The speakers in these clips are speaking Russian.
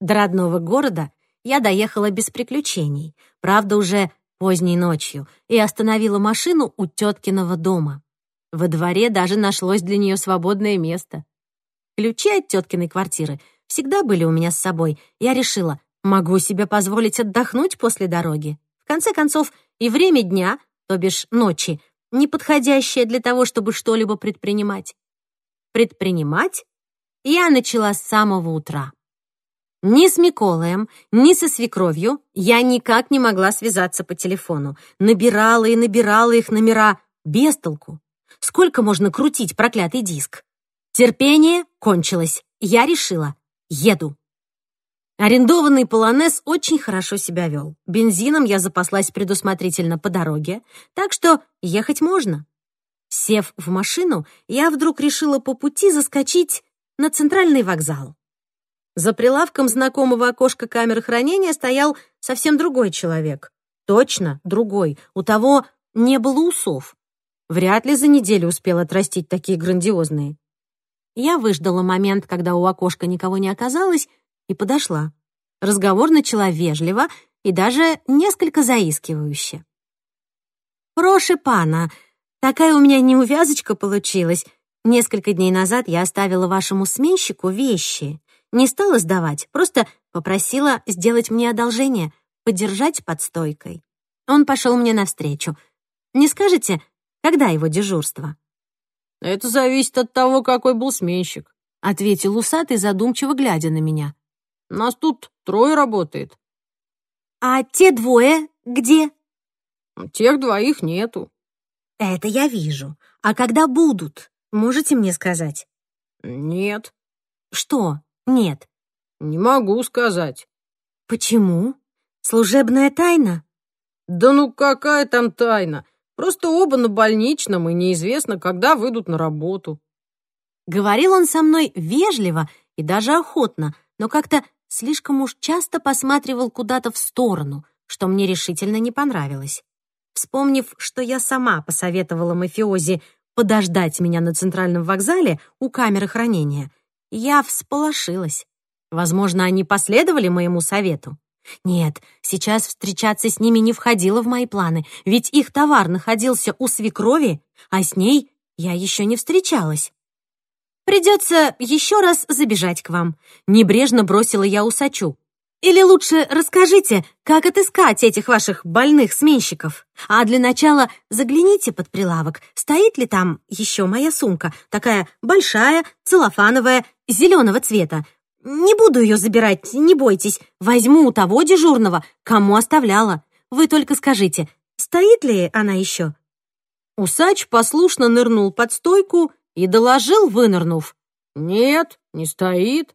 До родного города я доехала без приключений, правда, уже поздней ночью, и остановила машину у теткиного дома. Во дворе даже нашлось для нее свободное место. Ключи от теткиной квартиры всегда были у меня с собой. Я решила, могу себе позволить отдохнуть после дороги. В конце концов, и время дня, то бишь ночи, неподходящее для того, чтобы что-либо предпринимать. Предпринимать я начала с самого утра. Ни с Миколаем, ни со свекровью я никак не могла связаться по телефону. Набирала и набирала их номера без толку. Сколько можно крутить проклятый диск? Терпение кончилось. Я решила, еду. Арендованный полонез очень хорошо себя вел. Бензином я запаслась предусмотрительно по дороге, так что ехать можно. Сев в машину, я вдруг решила по пути заскочить на центральный вокзал. За прилавком знакомого окошка камеры хранения стоял совсем другой человек. Точно другой. У того не было усов. Вряд ли за неделю успел отрастить такие грандиозные. Я выждала момент, когда у окошка никого не оказалось, и подошла. Разговор начала вежливо и даже несколько заискивающе. «Проше пана, такая у меня неувязочка получилась. Несколько дней назад я оставила вашему сменщику вещи. Не стала сдавать, просто попросила сделать мне одолжение, подержать под стойкой. Он пошел мне навстречу. Не скажете, когда его дежурство?» «Это зависит от того, какой был сменщик», — ответил усатый, задумчиво глядя на меня. Нас тут трое работает». «А те двое где?» «Тех двоих нету». «Это я вижу. А когда будут, можете мне сказать?» «Нет». «Что нет?» «Не могу сказать». «Почему? Служебная тайна?» «Да ну какая там тайна? Просто оба на больничном, и неизвестно, когда выйдут на работу». Говорил он со мной вежливо и даже охотно, но как-то слишком уж часто посматривал куда-то в сторону, что мне решительно не понравилось. Вспомнив, что я сама посоветовала мафиози подождать меня на центральном вокзале у камеры хранения, я всполошилась. Возможно, они последовали моему совету. Нет, сейчас встречаться с ними не входило в мои планы, ведь их товар находился у свекрови, а с ней я еще не встречалась. Придется еще раз забежать к вам. Небрежно бросила я усачу. Или лучше расскажите, как отыскать этих ваших больных сменщиков. А для начала загляните под прилавок, стоит ли там еще моя сумка, такая большая, целлофановая, зеленого цвета. Не буду ее забирать, не бойтесь. Возьму у того дежурного, кому оставляла. Вы только скажите, стоит ли она еще?» Усач послушно нырнул под стойку и доложил, вынырнув. «Нет, не стоит».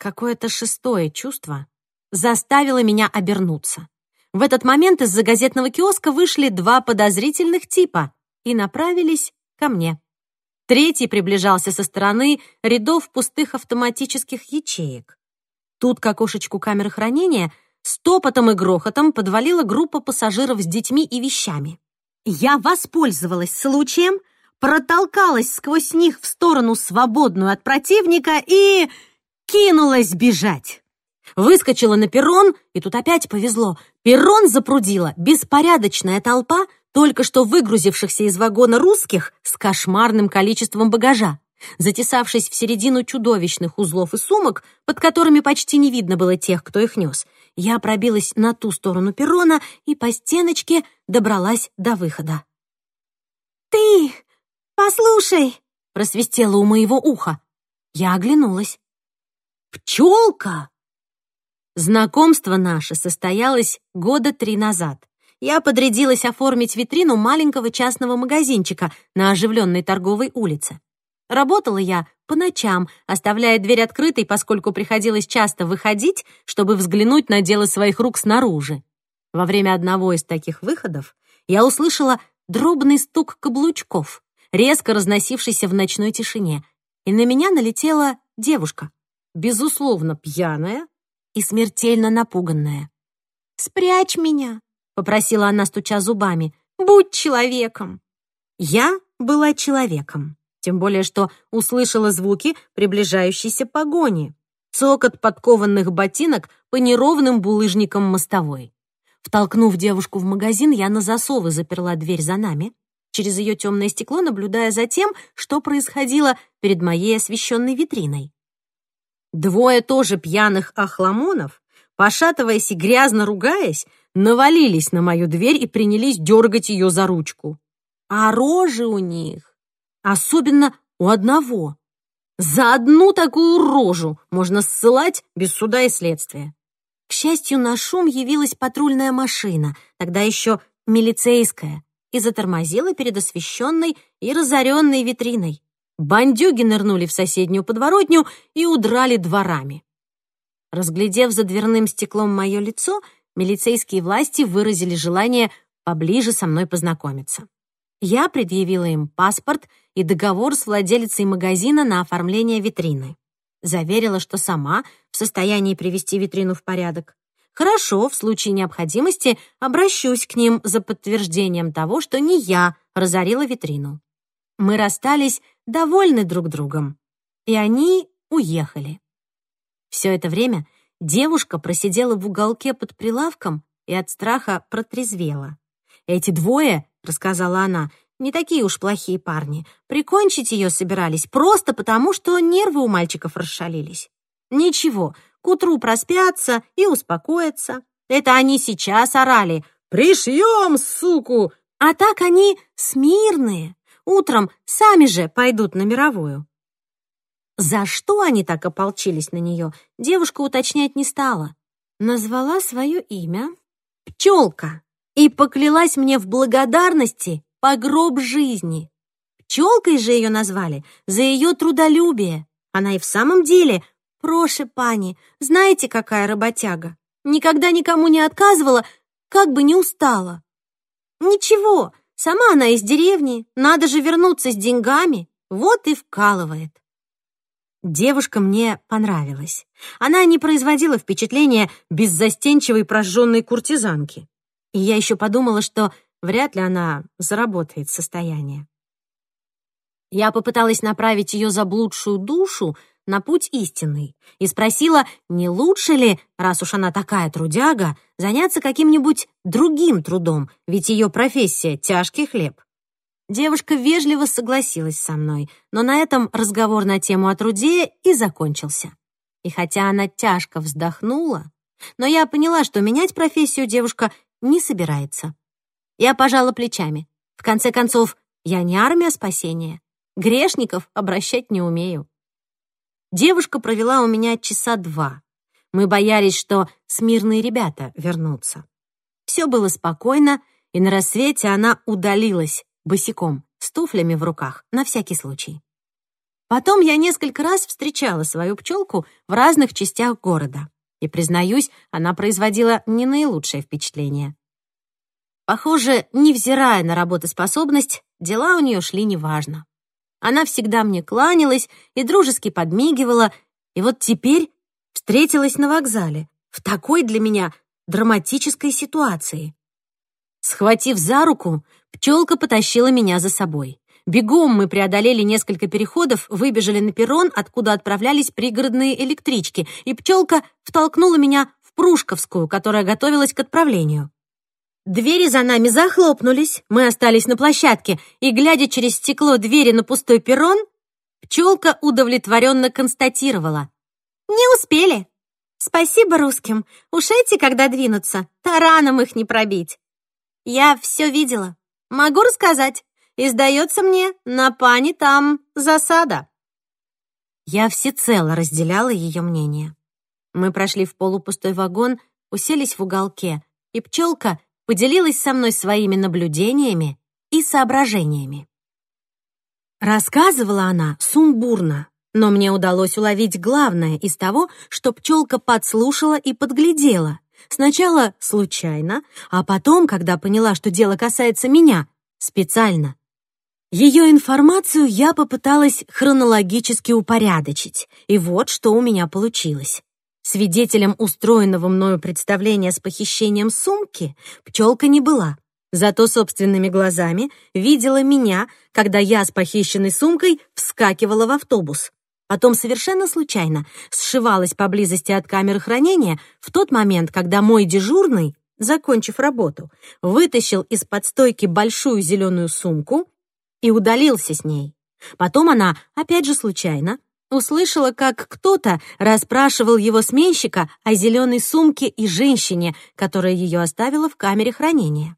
Какое-то шестое чувство заставило меня обернуться. В этот момент из-за газетного киоска вышли два подозрительных типа и направились ко мне. Третий приближался со стороны рядов пустых автоматических ячеек. Тут к окошечку камеры хранения с топотом и грохотом подвалила группа пассажиров с детьми и вещами. Я воспользовалась случаем протолкалась сквозь них в сторону свободную от противника и кинулась бежать. Выскочила на перрон, и тут опять повезло. Перрон запрудила беспорядочная толпа только что выгрузившихся из вагона русских с кошмарным количеством багажа. Затесавшись в середину чудовищных узлов и сумок, под которыми почти не видно было тех, кто их нес, я пробилась на ту сторону перрона и по стеночке добралась до выхода. «Ты «Послушай!» — просвистело у моего уха. Я оглянулась. «Пчелка!» Знакомство наше состоялось года три назад. Я подрядилась оформить витрину маленького частного магазинчика на оживленной торговой улице. Работала я по ночам, оставляя дверь открытой, поскольку приходилось часто выходить, чтобы взглянуть на дело своих рук снаружи. Во время одного из таких выходов я услышала дробный стук каблучков резко разносившийся в ночной тишине, и на меня налетела девушка, безусловно пьяная и смертельно напуганная. «Спрячь меня», — попросила она, стуча зубами, «будь человеком». Я была человеком, тем более что услышала звуки приближающейся погони. цокот подкованных ботинок по неровным булыжникам мостовой. Втолкнув девушку в магазин, я на засовы заперла дверь за нами, через ее темное стекло наблюдая за тем, что происходило перед моей освещенной витриной. Двое тоже пьяных охламонов, пошатываясь и грязно ругаясь, навалились на мою дверь и принялись дергать ее за ручку. А рожи у них, особенно у одного, за одну такую рожу можно ссылать без суда и следствия. К счастью, на шум явилась патрульная машина, тогда еще милицейская, и затормозила перед освещенной и разоренной витриной. Бандюги нырнули в соседнюю подворотню и удрали дворами. Разглядев за дверным стеклом мое лицо, милицейские власти выразили желание поближе со мной познакомиться. Я предъявила им паспорт и договор с владелицей магазина на оформление витрины. Заверила, что сама в состоянии привести витрину в порядок. Хорошо, в случае необходимости обращусь к ним за подтверждением того, что не я разорила витрину. Мы расстались довольны друг другом, и они уехали. Все это время девушка просидела в уголке под прилавком и от страха протрезвела. «Эти двое, — рассказала она, — не такие уж плохие парни. Прикончить ее собирались просто потому, что нервы у мальчиков расшалились. Ничего, к утру проспятся и успокоятся. Это они сейчас орали «Пришьем, суку!» А так они смирные. Утром сами же пойдут на мировую. За что они так ополчились на нее, девушка уточнять не стала. Назвала свое имя «Пчелка» и поклялась мне в благодарности по гроб жизни. Пчелкой же ее назвали за ее трудолюбие. Она и в самом деле, проше пани, знаете, какая работяга. Никогда никому не отказывала, как бы не устала. Ничего, сама она из деревни, надо же вернуться с деньгами, вот и вкалывает. Девушка мне понравилась. Она не производила впечатления беззастенчивой прожженной куртизанки. И я еще подумала, что вряд ли она заработает состояние. Я попыталась направить ее заблудшую душу на путь истинный и спросила, не лучше ли, раз уж она такая трудяга, заняться каким-нибудь другим трудом, ведь ее профессия — тяжкий хлеб. Девушка вежливо согласилась со мной, но на этом разговор на тему о труде и закончился. И хотя она тяжко вздохнула, но я поняла, что менять профессию девушка не собирается. Я пожала плечами. В конце концов, я не армия спасения. Грешников обращать не умею. Девушка провела у меня часа два. Мы боялись, что смирные ребята вернутся. Все было спокойно, и на рассвете она удалилась босиком, с туфлями в руках, на всякий случай. Потом я несколько раз встречала свою пчелку в разных частях города. И, признаюсь, она производила не наилучшее впечатление. Похоже, невзирая на работоспособность, дела у нее шли неважно. Она всегда мне кланялась и дружески подмигивала, и вот теперь встретилась на вокзале, в такой для меня драматической ситуации. Схватив за руку, пчелка потащила меня за собой. Бегом мы преодолели несколько переходов, выбежали на перрон, откуда отправлялись пригородные электрички, и пчелка втолкнула меня в Прушковскую, которая готовилась к отправлению. Двери за нами захлопнулись, мы остались на площадке, и, глядя через стекло двери на пустой перрон, пчелка удовлетворенно констатировала. «Не успели. Спасибо русским. Уж эти, когда двинутся, тараном их не пробить. Я все видела. Могу рассказать. И, сдается мне, на пане там засада». Я всецело разделяла ее мнение. Мы прошли в полупустой вагон, уселись в уголке, и пчелка — поделилась со мной своими наблюдениями и соображениями. Рассказывала она сумбурно, но мне удалось уловить главное из того, что пчелка подслушала и подглядела. Сначала случайно, а потом, когда поняла, что дело касается меня, специально. Ее информацию я попыталась хронологически упорядочить, и вот что у меня получилось. Свидетелем устроенного мною представления с похищением сумки пчелка не была. Зато собственными глазами видела меня, когда я с похищенной сумкой вскакивала в автобус. Потом совершенно случайно сшивалась поблизости от камеры хранения в тот момент, когда мой дежурный, закончив работу, вытащил из-под стойки большую зеленую сумку и удалился с ней. Потом она, опять же случайно, услышала, как кто-то расспрашивал его сменщика о зеленой сумке и женщине, которая ее оставила в камере хранения.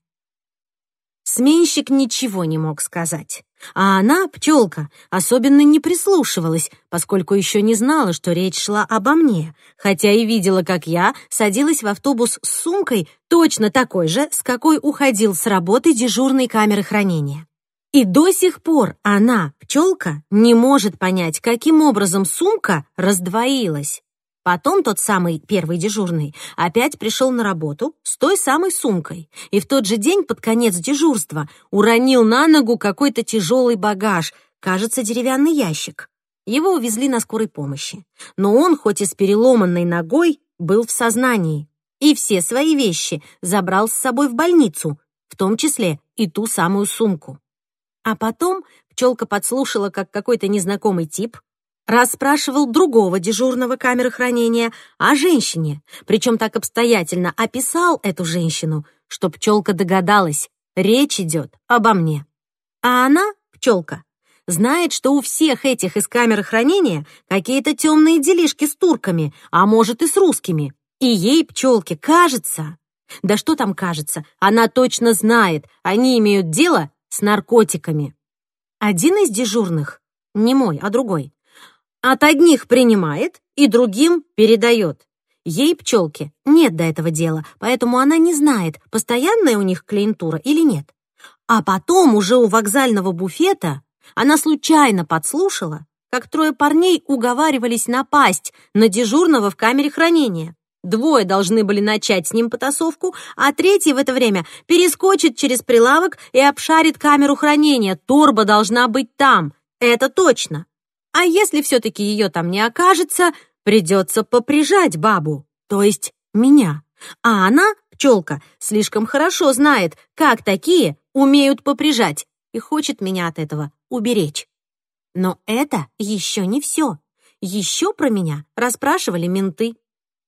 Сменщик ничего не мог сказать. А она, пчелка, особенно не прислушивалась, поскольку еще не знала, что речь шла обо мне, хотя и видела, как я садилась в автобус с сумкой, точно такой же, с какой уходил с работы дежурной камеры хранения. И до сих пор она, пчелка, не может понять, каким образом сумка раздвоилась. Потом тот самый первый дежурный опять пришел на работу с той самой сумкой и в тот же день под конец дежурства уронил на ногу какой-то тяжелый багаж, кажется, деревянный ящик. Его увезли на скорой помощи. Но он, хоть и с переломанной ногой, был в сознании и все свои вещи забрал с собой в больницу, в том числе и ту самую сумку. А потом пчелка подслушала, как какой-то незнакомый тип расспрашивал другого дежурного камеры хранения о женщине, причем так обстоятельно описал эту женщину, что пчелка догадалась, речь идет обо мне. А она, пчелка, знает, что у всех этих из камеры хранения какие-то темные делишки с турками, а может и с русскими. И ей, пчелке, кажется... Да что там кажется, она точно знает, они имеют дело с наркотиками. Один из дежурных, не мой, а другой, от одних принимает и другим передает. Ей, пчелке, нет до этого дела, поэтому она не знает, постоянная у них клиентура или нет. А потом уже у вокзального буфета она случайно подслушала, как трое парней уговаривались напасть на дежурного в камере хранения. Двое должны были начать с ним потасовку, а третий в это время перескочит через прилавок и обшарит камеру хранения. Торба должна быть там, это точно. А если все-таки ее там не окажется, придется поприжать бабу, то есть меня. А она, пчелка, слишком хорошо знает, как такие умеют поприжать и хочет меня от этого уберечь. Но это еще не все. Еще про меня расспрашивали менты.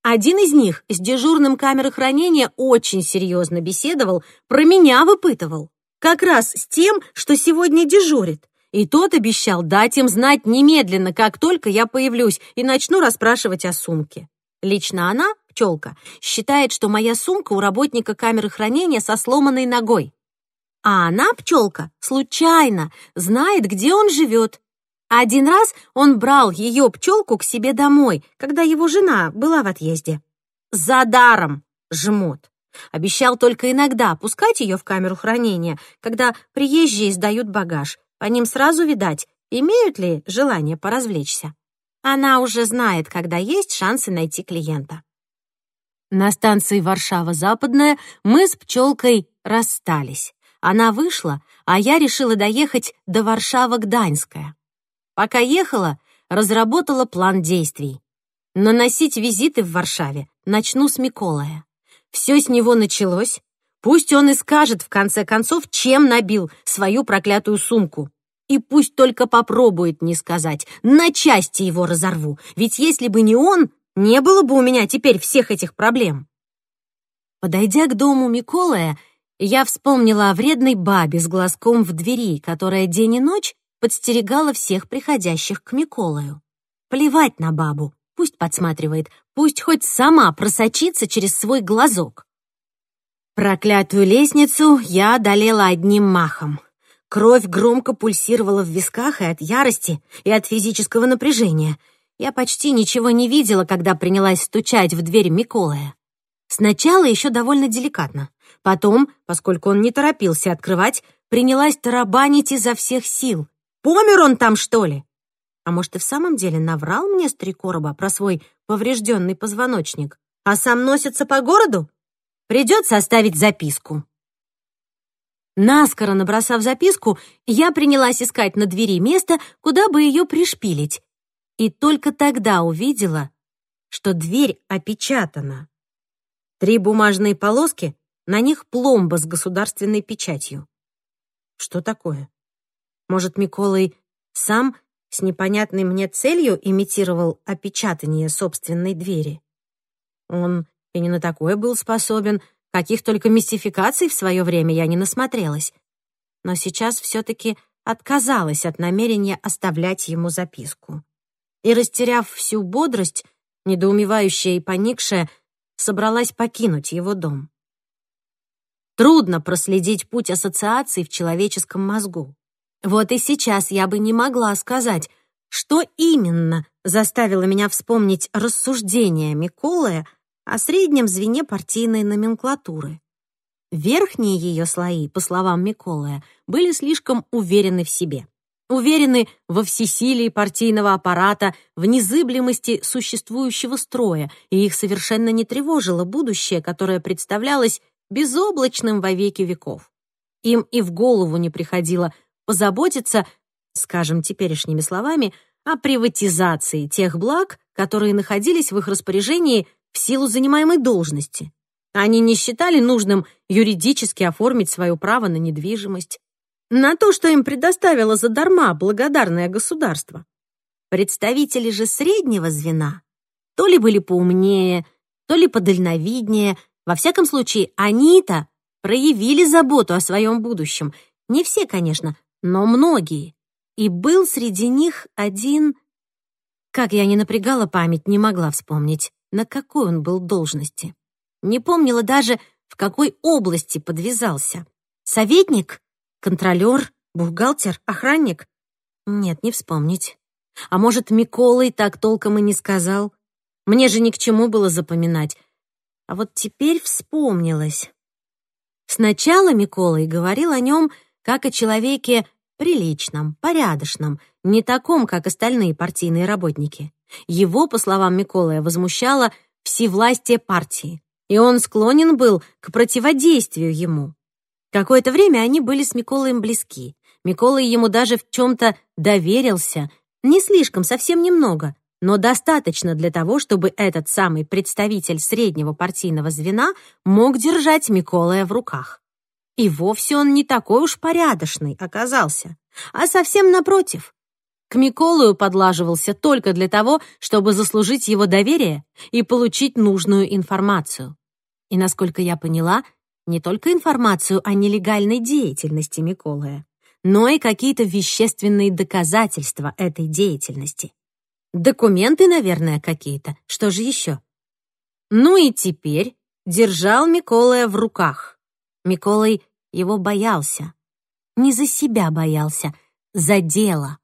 Один из них с дежурным камеры хранения очень серьезно беседовал, про меня выпытывал. Как раз с тем, что сегодня дежурит. И тот обещал дать им знать немедленно, как только я появлюсь, и начну расспрашивать о сумке. Лично она, пчелка, считает, что моя сумка у работника камеры хранения со сломанной ногой. А она, пчелка, случайно знает, где он живет. Один раз он брал ее пчелку к себе домой, когда его жена была в отъезде. За даром, жмот. Обещал только иногда пускать ее в камеру хранения, когда приезжие сдают багаж, по ним сразу видать, имеют ли желание поразвлечься. Она уже знает, когда есть шансы найти клиента. На станции Варшава-Западная мы с пчелкой расстались. Она вышла, а я решила доехать до Варшава-Гданьская. Пока ехала, разработала план действий. Наносить визиты в Варшаве начну с Миколая. Все с него началось, Пусть он и скажет, в конце концов, чем набил свою проклятую сумку. И пусть только попробует не сказать, на части его разорву, ведь если бы не он, не было бы у меня теперь всех этих проблем. Подойдя к дому Миколая, я вспомнила о вредной бабе с глазком в двери, которая день и ночь подстерегала всех приходящих к Миколаю. Плевать на бабу, пусть подсматривает, пусть хоть сама просочится через свой глазок. Проклятую лестницу я одолела одним махом. Кровь громко пульсировала в висках и от ярости, и от физического напряжения. Я почти ничего не видела, когда принялась стучать в дверь Миколая. Сначала еще довольно деликатно. Потом, поскольку он не торопился открывать, принялась тарабанить изо всех сил. Помер он там, что ли? А может, и в самом деле наврал мне с три короба про свой поврежденный позвоночник, а сам носится по городу? Придется оставить записку. Наскоро набросав записку, я принялась искать на двери место, куда бы ее пришпилить. И только тогда увидела, что дверь опечатана. Три бумажные полоски, на них пломба с государственной печатью. Что такое? Может, Миколай сам с непонятной мне целью имитировал опечатание собственной двери. Он и не на такое был способен, каких только мистификаций в свое время я не насмотрелась. Но сейчас все-таки отказалась от намерения оставлять ему записку. И, растеряв всю бодрость, недоумевающая и поникшая, собралась покинуть его дом. Трудно проследить путь ассоциаций в человеческом мозгу. Вот и сейчас я бы не могла сказать, что именно заставило меня вспомнить рассуждения Миколая о среднем звене партийной номенклатуры. Верхние ее слои, по словам Миколая, были слишком уверены в себе. Уверены во всесилии партийного аппарата, в незыблемости существующего строя, и их совершенно не тревожило будущее, которое представлялось безоблачным во веки веков. Им и в голову не приходило позаботиться, скажем теперешними словами, о приватизации тех благ, которые находились в их распоряжении в силу занимаемой должности. Они не считали нужным юридически оформить свое право на недвижимость, на то, что им предоставило задарма благодарное государство. Представители же среднего звена то ли были поумнее, то ли подальновиднее, во всяком случае, они-то проявили заботу о своем будущем. Не все, конечно, но многие. И был среди них один... Как я не напрягала память, не могла вспомнить, на какой он был должности. Не помнила даже, в какой области подвязался. Советник? Контролер? Бухгалтер? Охранник? Нет, не вспомнить. А может, Миколай так толком и не сказал? Мне же ни к чему было запоминать. А вот теперь вспомнилось. Сначала Миколай говорил о нем как о человеке приличном, порядочном, не таком, как остальные партийные работники. Его, по словам Миколая, возмущало всевластие партии, и он склонен был к противодействию ему. Какое-то время они были с Миколаем близки. Миколай ему даже в чем-то доверился, не слишком, совсем немного, но достаточно для того, чтобы этот самый представитель среднего партийного звена мог держать Миколая в руках. И вовсе он не такой уж порядочный оказался, а совсем напротив. К Миколаю подлаживался только для того, чтобы заслужить его доверие и получить нужную информацию. И, насколько я поняла, не только информацию о нелегальной деятельности Миколая, но и какие-то вещественные доказательства этой деятельности. Документы, наверное, какие-то. Что же еще? Ну и теперь держал Миколая в руках. Миколай его боялся. Не за себя боялся, за дело.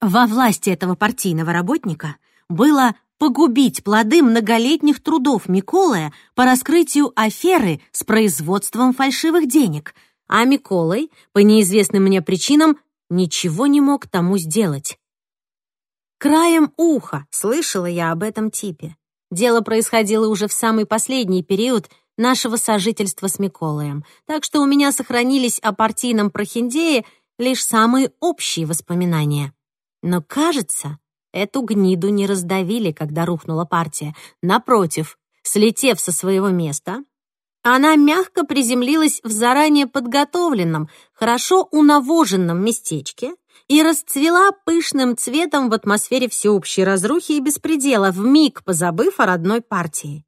Во власти этого партийного работника было погубить плоды многолетних трудов Миколая по раскрытию аферы с производством фальшивых денег, а Миколай, по неизвестным мне причинам, ничего не мог тому сделать. Краем уха слышала я об этом типе. Дело происходило уже в самый последний период нашего сожительства с Миколаем, так что у меня сохранились о партийном прохиндее лишь самые общие воспоминания. Но, кажется, эту гниду не раздавили, когда рухнула партия. Напротив, слетев со своего места, она мягко приземлилась в заранее подготовленном, хорошо унавоженном местечке, и расцвела пышным цветом в атмосфере всеобщей разрухи и беспредела, вмиг позабыв о родной партии.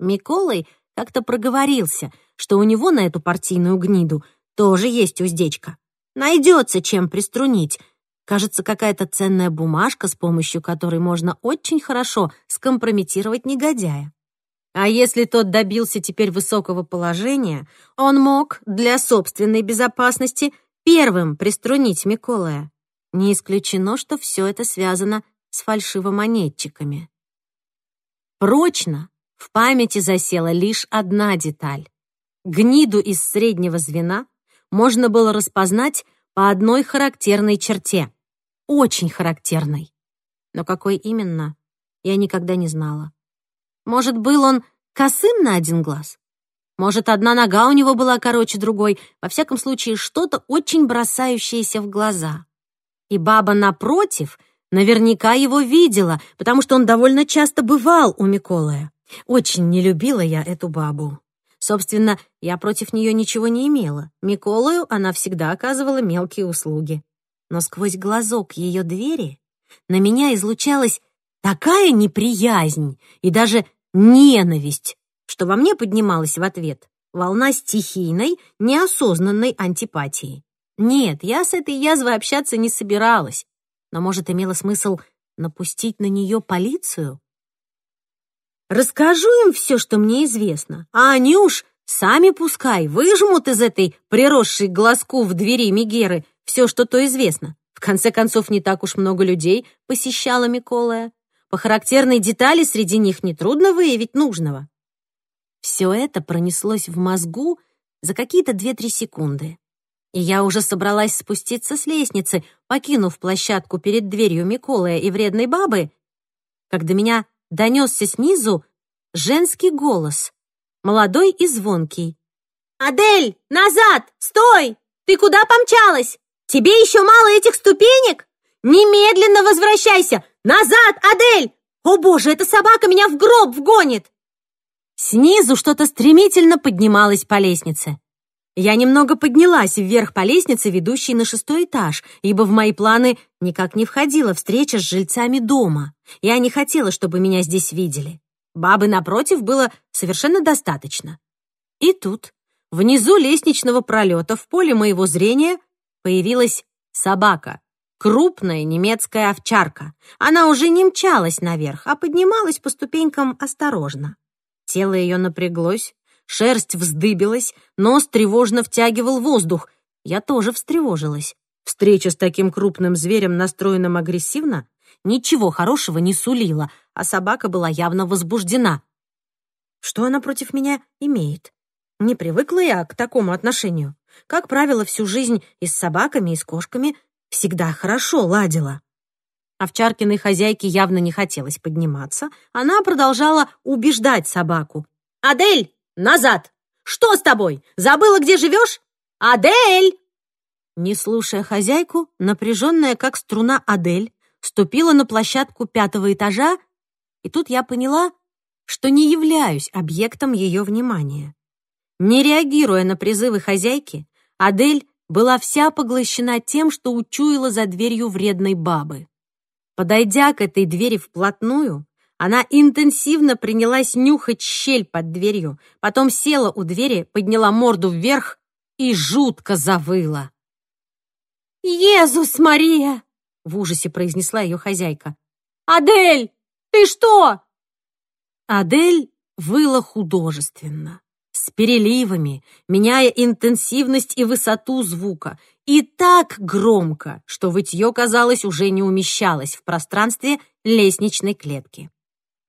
Миколай как-то проговорился, что у него на эту партийную гниду тоже есть уздечка. Найдется чем приструнить. Кажется, какая-то ценная бумажка, с помощью которой можно очень хорошо скомпрометировать негодяя. А если тот добился теперь высокого положения, он мог для собственной безопасности первым приструнить Миколая. Не исключено, что все это связано с фальшивомонетчиками. Прочно в памяти засела лишь одна деталь. Гниду из среднего звена можно было распознать по одной характерной черте. Очень характерной. Но какой именно, я никогда не знала. Может, был он косым на один глаз? Может, одна нога у него была короче другой, во всяком случае, что-то очень бросающееся в глаза. И баба напротив наверняка его видела, потому что он довольно часто бывал у Миколая. Очень не любила я эту бабу. Собственно, я против нее ничего не имела. Миколаю она всегда оказывала мелкие услуги. Но сквозь глазок ее двери На меня излучалась такая неприязнь и даже ненависть, что во мне поднималась в ответ волна стихийной, неосознанной антипатии. Нет, я с этой язвой общаться не собиралась, но, может, имело смысл напустить на нее полицию? Расскажу им все, что мне известно, а они уж сами пускай выжмут из этой приросшей глазку в двери Мегеры все, что то известно. В конце концов, не так уж много людей посещала Миколая. По характерной детали среди них нетрудно выявить нужного. Все это пронеслось в мозгу за какие-то две-три секунды. И я уже собралась спуститься с лестницы, покинув площадку перед дверью Миколая и вредной бабы, когда меня донесся снизу женский голос, молодой и звонкий. «Адель, назад! Стой! Ты куда помчалась? Тебе еще мало этих ступенек? Немедленно возвращайся! Назад, Адель! О боже, эта собака меня в гроб вгонит!» Снизу что-то стремительно поднималось по лестнице. Я немного поднялась вверх по лестнице, ведущей на шестой этаж, ибо в мои планы никак не входила встреча с жильцами дома. Я не хотела, чтобы меня здесь видели. Бабы напротив было совершенно достаточно. И тут, внизу лестничного пролета, в поле моего зрения, появилась собака. Крупная немецкая овчарка. Она уже не мчалась наверх, а поднималась по ступенькам осторожно. Тело ее напряглось, шерсть вздыбилась, нос тревожно втягивал воздух. Я тоже встревожилась. Встреча с таким крупным зверем, настроенным агрессивно, ничего хорошего не сулила, а собака была явно возбуждена. Что она против меня имеет? Не привыкла я к такому отношению. Как правило, всю жизнь и с собаками, и с кошками всегда хорошо ладила. Овчаркиной хозяйке явно не хотелось подниматься. Она продолжала убеждать собаку. «Адель, назад! Что с тобой? Забыла, где живешь? Адель!» Не слушая хозяйку, напряженная как струна Адель, ступила на площадку пятого этажа, и тут я поняла, что не являюсь объектом ее внимания. Не реагируя на призывы хозяйки, Адель была вся поглощена тем, что учуяла за дверью вредной бабы. Подойдя к этой двери вплотную, она интенсивно принялась нюхать щель под дверью, потом села у двери, подняла морду вверх и жутко завыла. «Езус Мария!» — в ужасе произнесла ее хозяйка. «Адель, ты что?» Адель выла художественно с переливами, меняя интенсивность и высоту звука, и так громко, что вытье, казалось, уже не умещалось в пространстве лестничной клетки.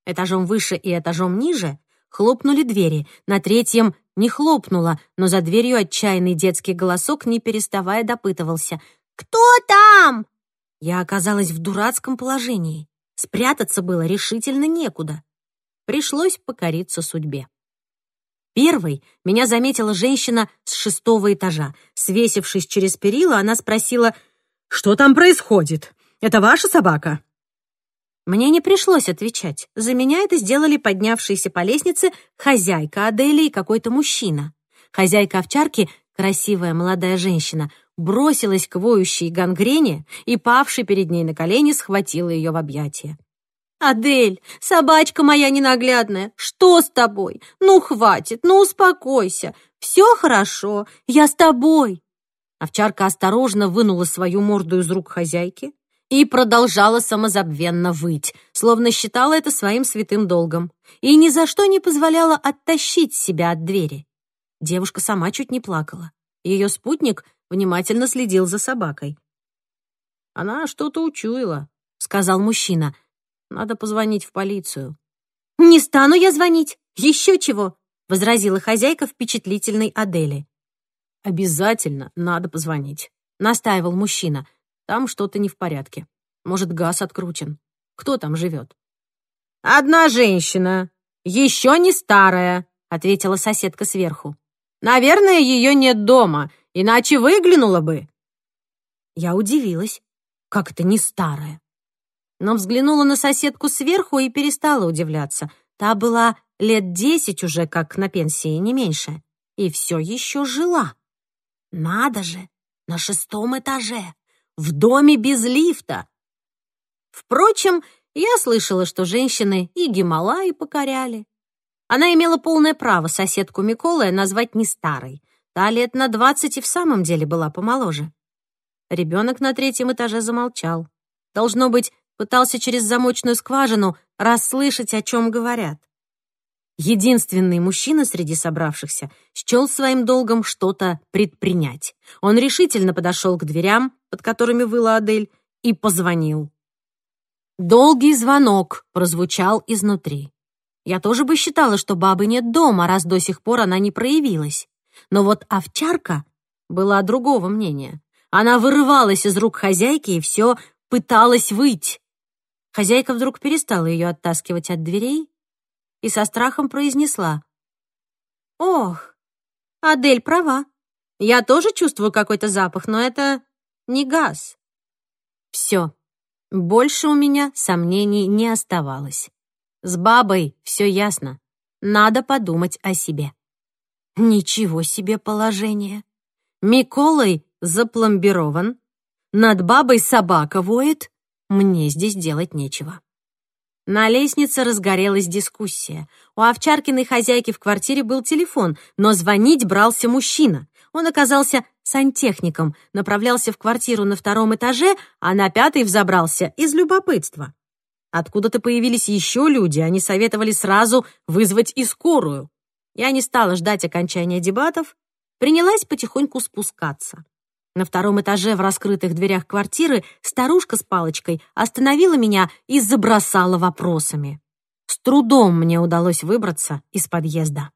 Этажом выше и этажом ниже хлопнули двери, на третьем не хлопнуло, но за дверью отчаянный детский голосок, не переставая, допытывался. «Кто там?» Я оказалась в дурацком положении. Спрятаться было решительно некуда. Пришлось покориться судьбе. Первой меня заметила женщина с шестого этажа. Свесившись через перила, она спросила, «Что там происходит? Это ваша собака?» Мне не пришлось отвечать. За меня это сделали поднявшиеся по лестнице хозяйка Адели и какой-то мужчина. Хозяйка овчарки, красивая молодая женщина, бросилась к воющей гангрене и, павшей перед ней на колени, схватила ее в объятия. «Адель, собачка моя ненаглядная, что с тобой? Ну, хватит, ну, успокойся. Все хорошо, я с тобой». Овчарка осторожно вынула свою морду из рук хозяйки и продолжала самозабвенно выть, словно считала это своим святым долгом, и ни за что не позволяла оттащить себя от двери. Девушка сама чуть не плакала. Ее спутник внимательно следил за собакой. «Она что-то учуяла», — сказал мужчина, надо позвонить в полицию». «Не стану я звонить. Еще чего!» — возразила хозяйка впечатлительной Адели. «Обязательно надо позвонить», — настаивал мужчина. «Там что-то не в порядке. Может, газ откручен. Кто там живет?» «Одна женщина. Еще не старая», — ответила соседка сверху. «Наверное, ее нет дома, иначе выглянула бы». Я удивилась. Как это не старая? но взглянула на соседку сверху и перестала удивляться. Та была лет десять уже, как на пенсии, не меньше. И все еще жила. Надо же, на шестом этаже, в доме без лифта. Впрочем, я слышала, что женщины и Гималаи покоряли. Она имела полное право соседку Миколая назвать не старой. Та лет на двадцать и в самом деле была помоложе. Ребенок на третьем этаже замолчал. Должно быть, пытался через замочную скважину расслышать, о чем говорят. Единственный мужчина среди собравшихся счел своим долгом что-то предпринять. Он решительно подошел к дверям, под которыми выла Адель, и позвонил. Долгий звонок прозвучал изнутри. Я тоже бы считала, что бабы нет дома, раз до сих пор она не проявилась. Но вот овчарка была другого мнения. Она вырывалась из рук хозяйки и все пыталась выйти. Хозяйка вдруг перестала ее оттаскивать от дверей и со страхом произнесла. «Ох, Адель права. Я тоже чувствую какой-то запах, но это не газ». Все. Больше у меня сомнений не оставалось. С бабой все ясно. Надо подумать о себе. Ничего себе положение. Миколай запломбирован, над бабой собака воет, мне здесь делать нечего. На лестнице разгорелась дискуссия. У овчаркиной хозяйки в квартире был телефон, но звонить брался мужчина. Он оказался сантехником, направлялся в квартиру на втором этаже, а на пятый взобрался из любопытства. Откуда-то появились еще люди, они советовали сразу вызвать и скорую. Я не стала ждать окончания дебатов, принялась потихоньку спускаться. На втором этаже в раскрытых дверях квартиры старушка с палочкой остановила меня и забросала вопросами. С трудом мне удалось выбраться из подъезда.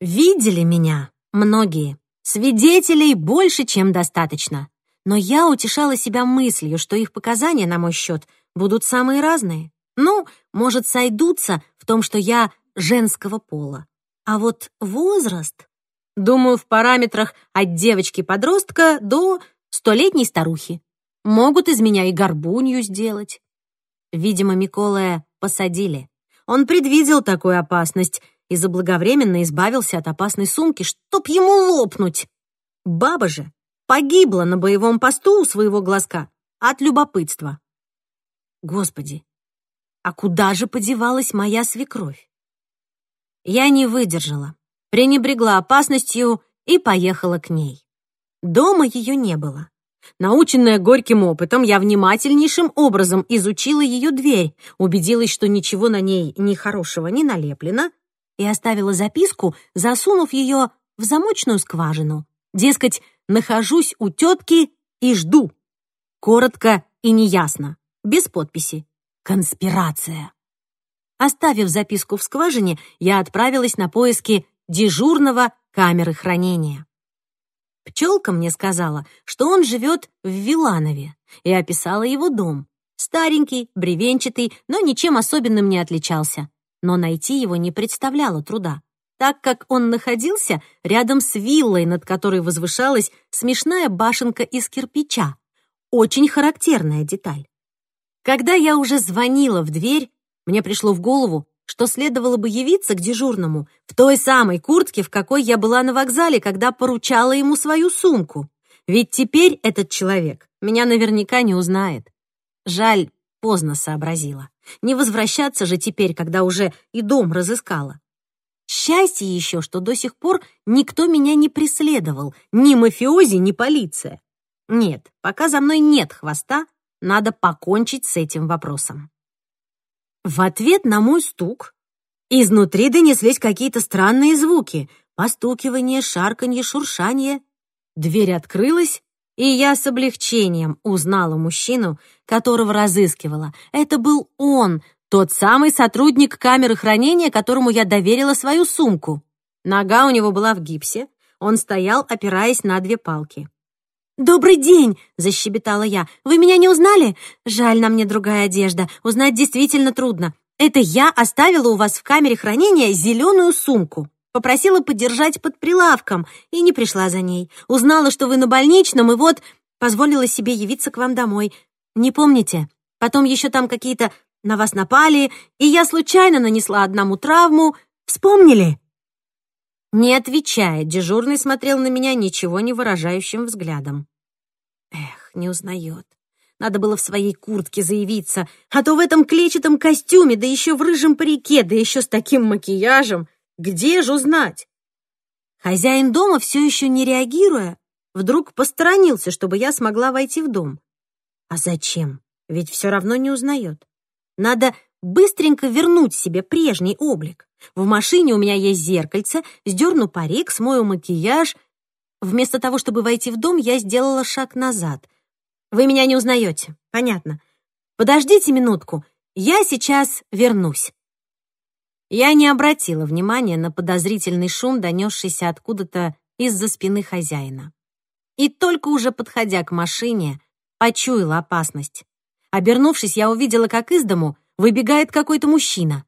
Видели меня многие. Свидетелей больше, чем достаточно. Но я утешала себя мыслью, что их показания на мой счет будут самые разные. Ну, может, сойдутся в том, что я женского пола. А вот возраст... Думаю, в параметрах от девочки-подростка до столетней старухи. Могут из меня и горбунью сделать. Видимо, Миколая посадили. Он предвидел такую опасность и заблаговременно избавился от опасной сумки, чтоб ему лопнуть. Баба же погибла на боевом посту у своего глазка от любопытства. Господи, а куда же подевалась моя свекровь? Я не выдержала пренебрегла опасностью и поехала к ней. Дома ее не было. Наученная горьким опытом, я внимательнейшим образом изучила ее дверь, убедилась, что ничего на ней ни хорошего не налеплено, и оставила записку, засунув ее в замочную скважину. Дескать, нахожусь у тетки и жду. Коротко и неясно, без подписи. Конспирация. Оставив записку в скважине, я отправилась на поиски дежурного камеры хранения. Пчелка мне сказала, что он живет в Виланове, и описала его дом. Старенький, бревенчатый, но ничем особенным не отличался. Но найти его не представляло труда, так как он находился рядом с виллой, над которой возвышалась смешная башенка из кирпича. Очень характерная деталь. Когда я уже звонила в дверь, мне пришло в голову, что следовало бы явиться к дежурному в той самой куртке, в какой я была на вокзале, когда поручала ему свою сумку. Ведь теперь этот человек меня наверняка не узнает. Жаль, поздно сообразила. Не возвращаться же теперь, когда уже и дом разыскала. Счастье еще, что до сих пор никто меня не преследовал, ни мафиози, ни полиция. Нет, пока за мной нет хвоста, надо покончить с этим вопросом. В ответ на мой стук изнутри донеслись какие-то странные звуки. Постукивание, шарканье, шуршание. Дверь открылась, и я с облегчением узнала мужчину, которого разыскивала. Это был он, тот самый сотрудник камеры хранения, которому я доверила свою сумку. Нога у него была в гипсе, он стоял, опираясь на две палки. «Добрый день!» — защебетала я. «Вы меня не узнали? Жаль, на мне другая одежда. Узнать действительно трудно. Это я оставила у вас в камере хранения зеленую сумку. Попросила подержать под прилавком и не пришла за ней. Узнала, что вы на больничном, и вот позволила себе явиться к вам домой. Не помните? Потом еще там какие-то на вас напали, и я случайно нанесла одному травму. Вспомнили?» Не отвечая, дежурный смотрел на меня ничего не выражающим взглядом. Эх, не узнает. Надо было в своей куртке заявиться, а то в этом клетчатом костюме, да еще в рыжем парике, да еще с таким макияжем. Где же узнать? Хозяин дома, все еще не реагируя, вдруг посторонился, чтобы я смогла войти в дом. А зачем? Ведь все равно не узнает. Надо быстренько вернуть себе прежний облик. В машине у меня есть зеркальце, сдерну парик, смою макияж. Вместо того, чтобы войти в дом, я сделала шаг назад. Вы меня не узнаете, понятно. Подождите минутку, я сейчас вернусь. Я не обратила внимания на подозрительный шум, донесшийся откуда-то из-за спины хозяина. И только уже подходя к машине, почуяла опасность. Обернувшись, я увидела, как из дому выбегает какой-то мужчина.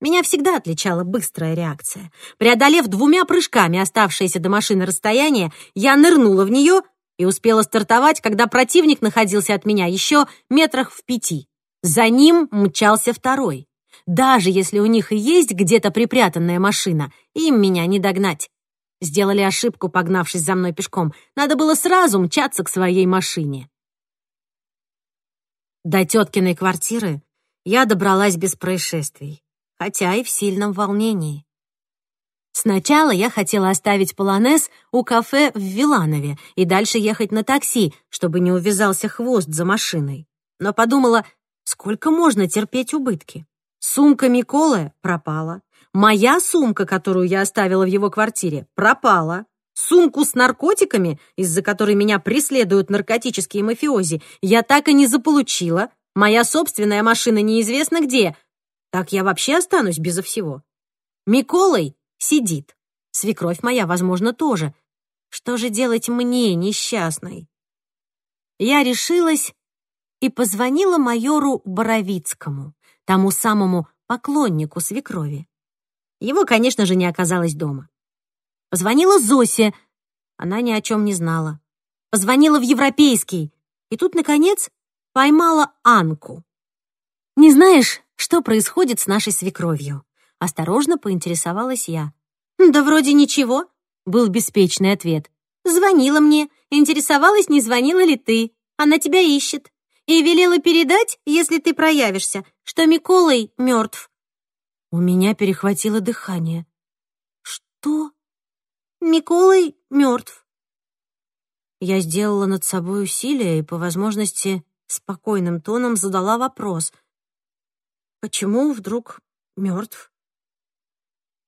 Меня всегда отличала быстрая реакция. Преодолев двумя прыжками оставшееся до машины расстояние, я нырнула в нее и успела стартовать, когда противник находился от меня еще метрах в пяти. За ним мчался второй. Даже если у них и есть где-то припрятанная машина, им меня не догнать. Сделали ошибку, погнавшись за мной пешком. Надо было сразу мчаться к своей машине. До теткиной квартиры я добралась без происшествий хотя и в сильном волнении. Сначала я хотела оставить полонез у кафе в Виланове и дальше ехать на такси, чтобы не увязался хвост за машиной. Но подумала, сколько можно терпеть убытки. Сумка Миколы пропала. Моя сумка, которую я оставила в его квартире, пропала. Сумку с наркотиками, из-за которой меня преследуют наркотические мафиози, я так и не заполучила. Моя собственная машина неизвестно где, так я вообще останусь безо всего. Миколай сидит. Свекровь моя, возможно, тоже. Что же делать мне, несчастной? Я решилась и позвонила майору Боровицкому, тому самому поклоннику свекрови. Его, конечно же, не оказалось дома. Позвонила Зосе, она ни о чем не знала. Позвонила в Европейский, и тут, наконец, поймала Анку. «Не знаешь, что происходит с нашей свекровью?» Осторожно поинтересовалась я. «Да вроде ничего», — был беспечный ответ. «Звонила мне, интересовалась, не звонила ли ты. Она тебя ищет. И велела передать, если ты проявишься, что Миколай мертв». У меня перехватило дыхание. «Что?» «Миколай мертв». Я сделала над собой усилие и, по возможности, спокойным тоном задала вопрос — Почему вдруг мертв?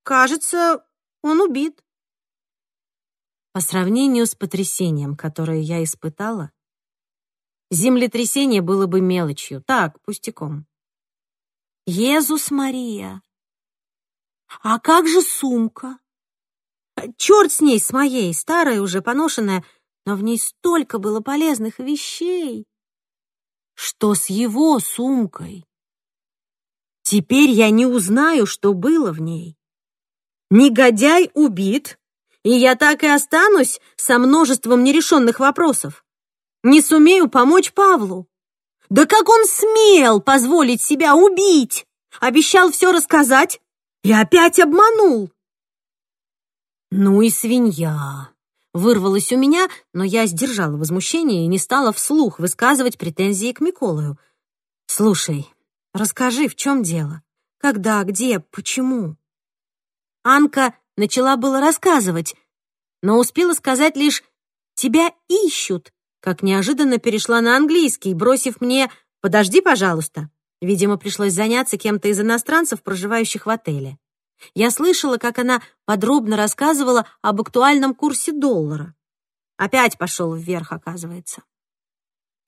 Кажется, он убит. По сравнению с потрясением, которое я испытала, землетрясение было бы мелочью, так, пустяком. Езус Мария! А как же сумка? Черт с ней, с моей, старая уже, поношенная, но в ней столько было полезных вещей. Что с его сумкой? Теперь я не узнаю, что было в ней. Негодяй убит, и я так и останусь со множеством нерешенных вопросов. Не сумею помочь Павлу. Да как он смел позволить себя убить? Обещал все рассказать и опять обманул. Ну и свинья. Вырвалось у меня, но я сдержала возмущение и не стала вслух высказывать претензии к Миколаю. Слушай, Расскажи, в чем дело? Когда, где, почему?» Анка начала было рассказывать, но успела сказать лишь «тебя ищут», как неожиданно перешла на английский, бросив мне «подожди, пожалуйста». Видимо, пришлось заняться кем-то из иностранцев, проживающих в отеле. Я слышала, как она подробно рассказывала об актуальном курсе доллара. Опять пошел вверх, оказывается.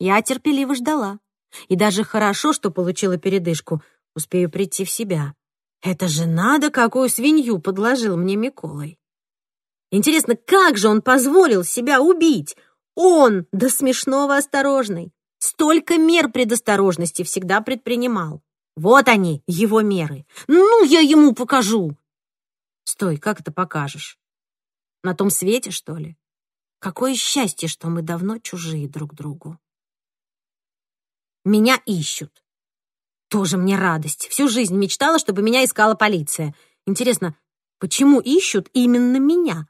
Я терпеливо ждала. И даже хорошо, что получила передышку, успею прийти в себя. Это же надо, какую свинью подложил мне Миколай. Интересно, как же он позволил себя убить? Он, да смешного осторожный. Столько мер предосторожности всегда предпринимал. Вот они, его меры. Ну, я ему покажу. Стой, как это покажешь? На том свете, что ли? Какое счастье, что мы давно чужие друг другу. Меня ищут. Тоже мне радость. Всю жизнь мечтала, чтобы меня искала полиция. Интересно, почему ищут именно меня?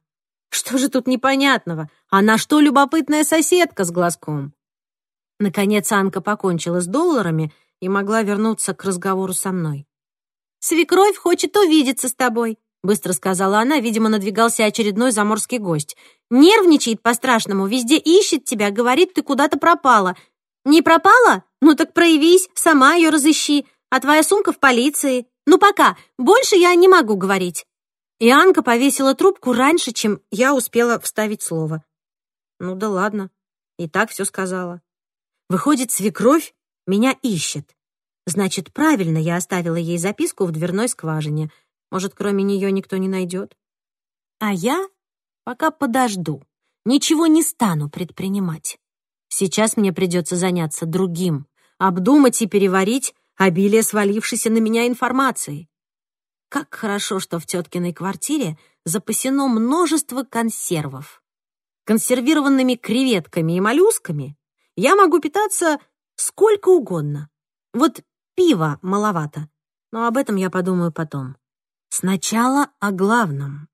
Что же тут непонятного? Она что, любопытная соседка с глазком? Наконец Анка покончила с долларами и могла вернуться к разговору со мной. «Свекровь хочет увидеться с тобой», — быстро сказала она. Видимо, надвигался очередной заморский гость. «Нервничает по-страшному, везде ищет тебя, говорит, ты куда-то пропала. Не пропала? Ну так проявись, сама ее разыщи, а твоя сумка в полиции. Ну пока, больше я не могу говорить». И Анка повесила трубку раньше, чем я успела вставить слово. Ну да ладно, и так все сказала. Выходит, свекровь меня ищет. Значит, правильно я оставила ей записку в дверной скважине. Может, кроме нее никто не найдет? А я пока подожду. Ничего не стану предпринимать. Сейчас мне придется заняться другим, обдумать и переварить обилие свалившейся на меня информации. Как хорошо, что в теткиной квартире запасено множество консервов. Консервированными креветками и моллюсками я могу питаться сколько угодно. Вот пива маловато, но об этом я подумаю потом. Сначала о главном.